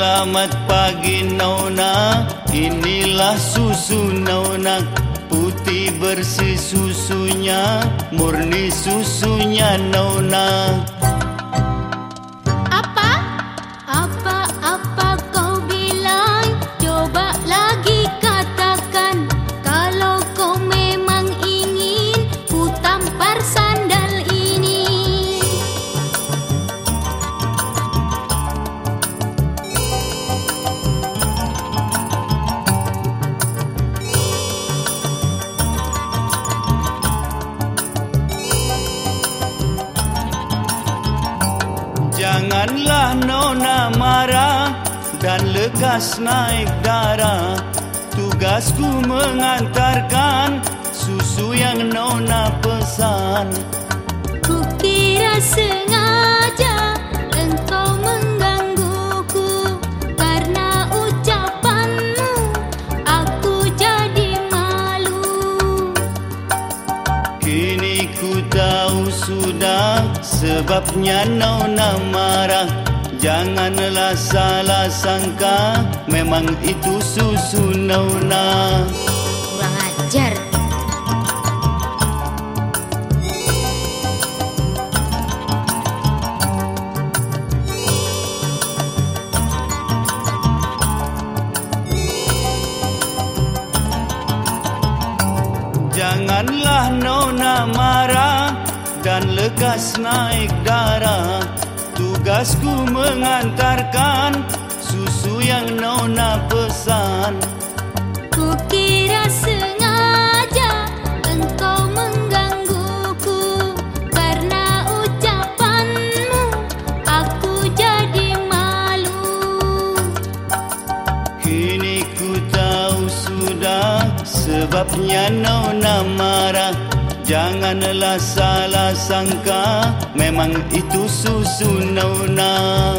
Selamat pagi Nona. Inilah susu Nona. Putih bersih susunya Murni susunya Nona Janganlah nona marah dan lekas naik darah Tugasku mengantarkan susu yang nona pesan Tahu sudah sebabnya nona marah. Janganlah salah sangka Memang itu susu nona Janganlah nona marah dan lekas naik darah. Tugasku mengantarkan susu yang nona pesan sebabnya nona marah Janganlah salah sangka. Memang itu susu nona